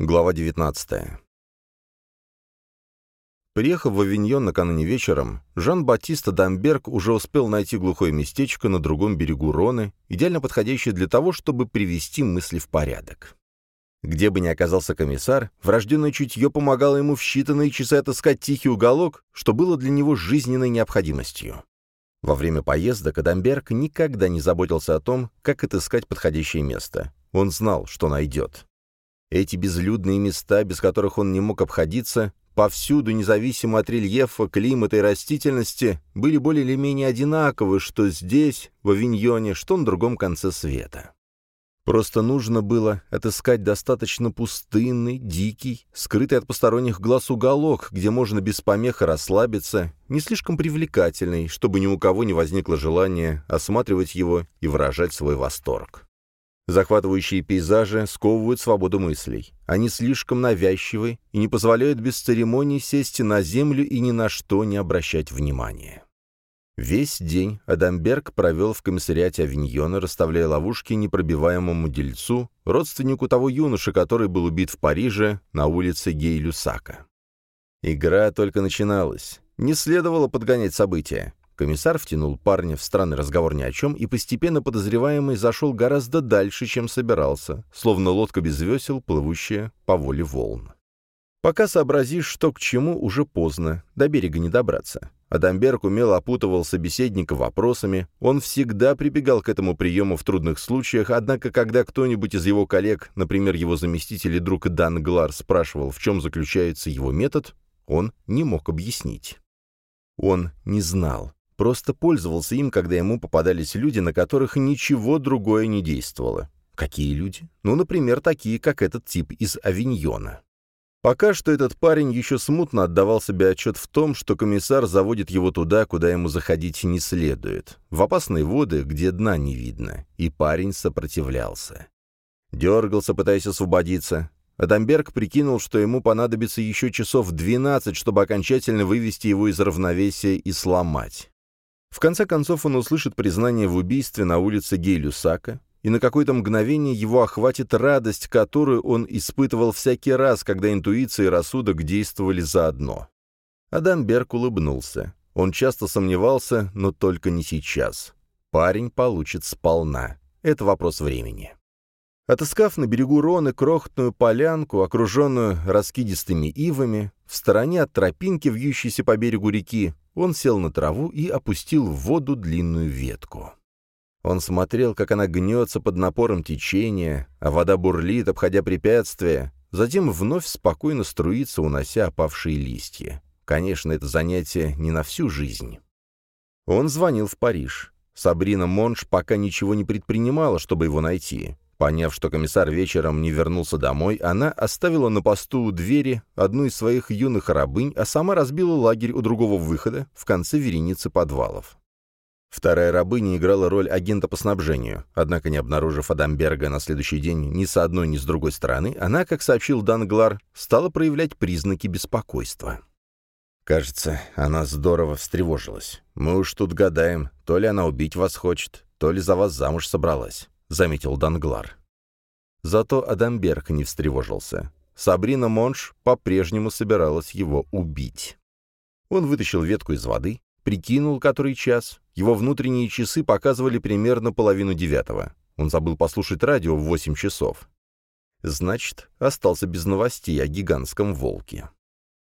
Глава 19. Приехав в Авиньон накануне вечером, Жан-Батист Дамберг уже успел найти глухое местечко на другом берегу Роны, идеально подходящее для того, чтобы привести мысли в порядок. Где бы ни оказался комиссар, врожденное чутье помогало ему в считанные часы отыскать тихий уголок, что было для него жизненной необходимостью. Во время поездок Адамберг никогда не заботился о том, как отыскать подходящее место. Он знал, что найдет. Эти безлюдные места, без которых он не мог обходиться, повсюду, независимо от рельефа, климата и растительности, были более или менее одинаковы, что здесь, в Авиньоне, что на другом конце света. Просто нужно было отыскать достаточно пустынный, дикий, скрытый от посторонних глаз уголок, где можно без помеха расслабиться, не слишком привлекательный, чтобы ни у кого не возникло желания осматривать его и выражать свой восторг. Захватывающие пейзажи сковывают свободу мыслей. Они слишком навязчивы и не позволяют без церемоний сесть на землю и ни на что не обращать внимания. Весь день Адамберг провел в комиссариате Авиньона, расставляя ловушки непробиваемому дельцу, родственнику того юноши, который был убит в Париже на улице Гей-Люсака. Игра только начиналась. Не следовало подгонять события. Комиссар втянул парня в странный разговор ни о чем, и постепенно подозреваемый зашел гораздо дальше, чем собирался, словно лодка без весел, плывущая по воле волн. Пока сообразишь, что к чему, уже поздно, до берега не добраться. Адамберг умело опутывал собеседника вопросами, он всегда прибегал к этому приему в трудных случаях, однако когда кто-нибудь из его коллег, например, его заместитель и друг Дан Глар, спрашивал, в чем заключается его метод, он не мог объяснить. Он не знал просто пользовался им, когда ему попадались люди, на которых ничего другое не действовало. Какие люди? Ну, например, такие, как этот тип из Авиньона. Пока что этот парень еще смутно отдавал себе отчет в том, что комиссар заводит его туда, куда ему заходить не следует, в опасные воды, где дна не видно, и парень сопротивлялся. Дергался, пытаясь освободиться. Адамберг прикинул, что ему понадобится еще часов 12, чтобы окончательно вывести его из равновесия и сломать. В конце концов он услышит признание в убийстве на улице Гейлюсака, и на какое-то мгновение его охватит радость, которую он испытывал всякий раз, когда интуиция и рассудок действовали заодно. Адамберг улыбнулся. Он часто сомневался, но только не сейчас. Парень получит сполна. Это вопрос времени. Отыскав на берегу Роны крохотную полянку, окруженную раскидистыми ивами, в стороне от тропинки, вьющейся по берегу реки, он сел на траву и опустил в воду длинную ветку. Он смотрел, как она гнется под напором течения, а вода бурлит, обходя препятствия, затем вновь спокойно струится, унося опавшие листья. Конечно, это занятие не на всю жизнь. Он звонил в Париж. Сабрина Монш пока ничего не предпринимала, чтобы его найти. Поняв, что комиссар вечером не вернулся домой, она оставила на посту у двери одну из своих юных рабынь, а сама разбила лагерь у другого выхода в конце вереницы подвалов. Вторая рабыня играла роль агента по снабжению, однако, не обнаружив Адамберга на следующий день ни с одной, ни с другой стороны, она, как сообщил Данглар, стала проявлять признаки беспокойства. Кажется, она здорово встревожилась. Мы уж тут гадаем, то ли она убить вас хочет, то ли за вас замуж собралась. — заметил Данглар. Зато Адамберг не встревожился. Сабрина Монш по-прежнему собиралась его убить. Он вытащил ветку из воды, прикинул, который час. Его внутренние часы показывали примерно половину девятого. Он забыл послушать радио в восемь часов. Значит, остался без новостей о гигантском волке.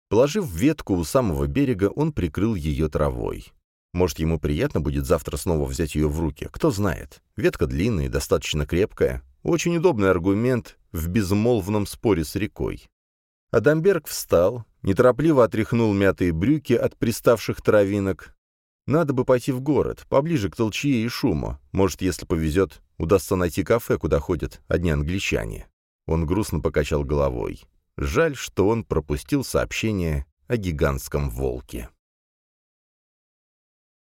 Положив ветку у самого берега, он прикрыл ее травой. Может, ему приятно будет завтра снова взять ее в руки, кто знает. Ветка длинная и достаточно крепкая. Очень удобный аргумент в безмолвном споре с рекой. Адамберг встал, неторопливо отряхнул мятые брюки от приставших травинок. Надо бы пойти в город, поближе к толчье и шуму. Может, если повезет, удастся найти кафе, куда ходят одни англичане. Он грустно покачал головой. Жаль, что он пропустил сообщение о гигантском волке.